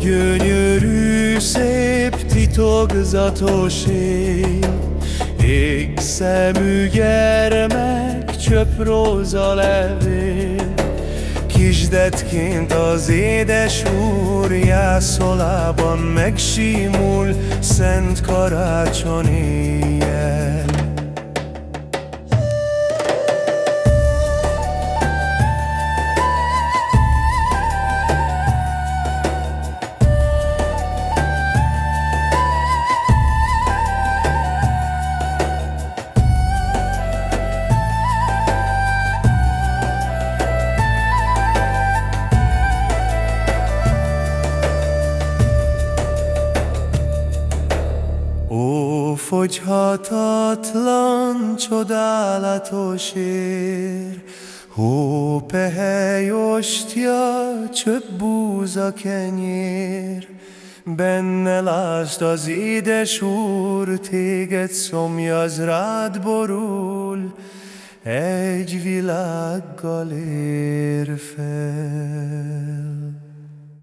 gyönyörű, szép, titokzatos én, Ég szemű gyermek, csöp róza levél, Kisdetként az édes úr jászolában megsímul Szent karácsony éjjel. Ó, fogyhatatlan, csodálatos ér, Hó, pehely ostya, csöpp búza kenyér, Benne lásd az édes úr, téged szomjaz rád borul, Egy világgal ér.